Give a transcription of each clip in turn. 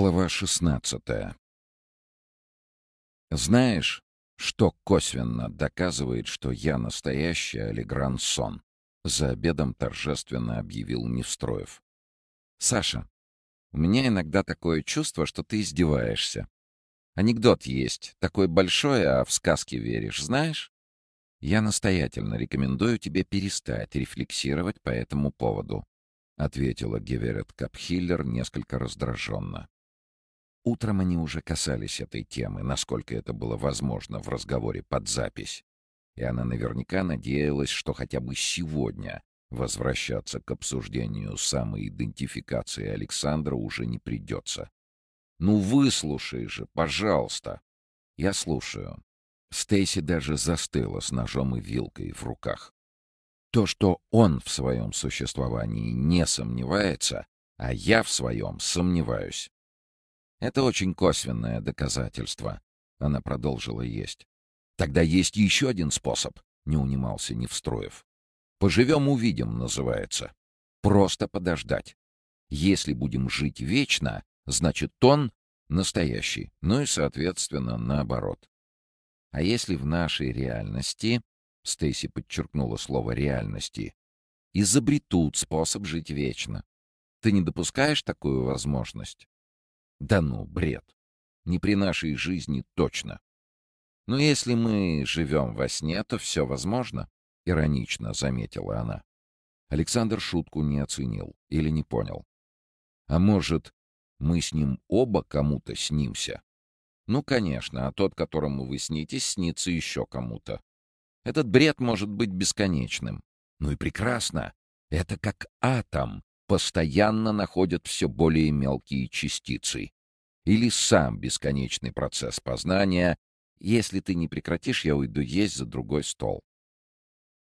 Глава 16 Знаешь, что косвенно доказывает, что я настоящий Алигран Сон? За обедом торжественно объявил Невстроев. Саша, у меня иногда такое чувство, что ты издеваешься. Анекдот есть, такой большой, а в сказки веришь, знаешь? Я настоятельно рекомендую тебе перестать рефлексировать по этому поводу, ответила Геверет Капхиллер несколько раздраженно. Утром они уже касались этой темы, насколько это было возможно в разговоре под запись. И она наверняка надеялась, что хотя бы сегодня возвращаться к обсуждению самоидентификации Александра уже не придется. «Ну выслушай же, пожалуйста!» «Я слушаю». Стейси даже застыла с ножом и вилкой в руках. То, что он в своем существовании не сомневается, а я в своем сомневаюсь. Это очень косвенное доказательство. Она продолжила есть. Тогда есть еще один способ, не унимался Невстроев. Поживем — увидим, называется. Просто подождать. Если будем жить вечно, значит, он настоящий, ну и, соответственно, наоборот. А если в нашей реальности, Стейси подчеркнула слово «реальности», изобретут способ жить вечно, ты не допускаешь такую возможность? Да ну, бред. Не при нашей жизни точно. Но если мы живем во сне, то все возможно, — иронично заметила она. Александр шутку не оценил или не понял. А может, мы с ним оба кому-то снимся? Ну, конечно, а тот, которому вы снитесь, снится еще кому-то. Этот бред может быть бесконечным. Ну и прекрасно. Это как атом, постоянно находят все более мелкие частицы. Или сам бесконечный процесс познания. Если ты не прекратишь, я уйду есть за другой стол.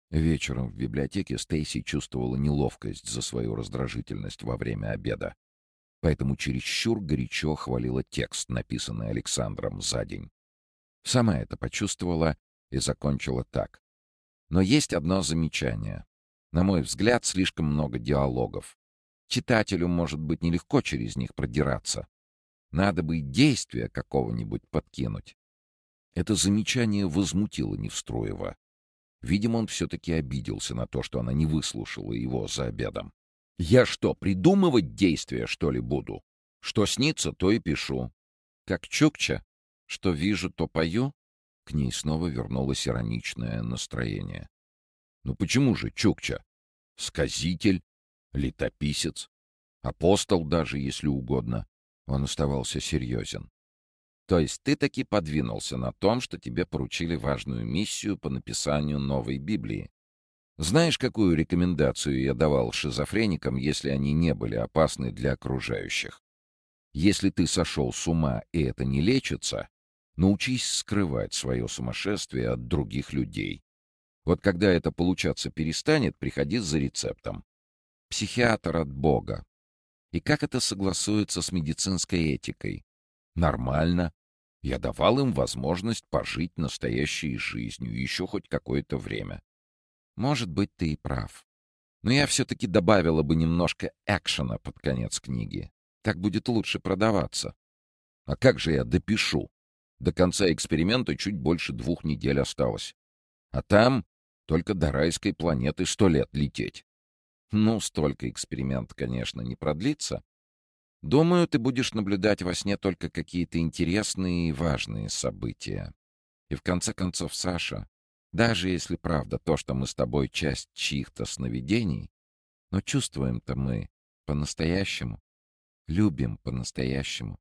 Вечером в библиотеке Стейси чувствовала неловкость за свою раздражительность во время обеда. Поэтому чересчур горячо хвалила текст, написанный Александром за день. Сама это почувствовала и закончила так. Но есть одно замечание. На мой взгляд, слишком много диалогов. Читателю, может быть, нелегко через них продираться. Надо бы действия какого-нибудь подкинуть. Это замечание возмутило Невстроева. Видимо, он все-таки обиделся на то, что она не выслушала его за обедом. «Я что, придумывать действия, что ли, буду? Что снится, то и пишу. Как Чукча, что вижу, то пою?» К ней снова вернулось ироничное настроение. «Ну почему же Чукча? Сказитель, летописец, апостол даже, если угодно. Он оставался серьезен. То есть ты таки подвинулся на том, что тебе поручили важную миссию по написанию новой Библии. Знаешь, какую рекомендацию я давал шизофреникам, если они не были опасны для окружающих? Если ты сошел с ума и это не лечится, научись скрывать свое сумасшествие от других людей. Вот когда это получаться перестанет, приходи за рецептом психиатр от Бога. И как это согласуется с медицинской этикой? Нормально. Я давал им возможность пожить настоящей жизнью еще хоть какое-то время. Может быть, ты и прав. Но я все-таки добавила бы немножко экшена под конец книги. Так будет лучше продаваться. А как же я допишу? До конца эксперимента чуть больше двух недель осталось. А там только до райской планеты сто лет лететь. Ну, столько эксперимент, конечно, не продлится. Думаю, ты будешь наблюдать во сне только какие-то интересные и важные события. И в конце концов, Саша, даже если правда то, что мы с тобой часть чьих-то сновидений, но чувствуем-то мы по-настоящему, любим по-настоящему.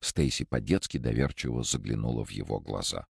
Стейси по-детски доверчиво заглянула в его глаза.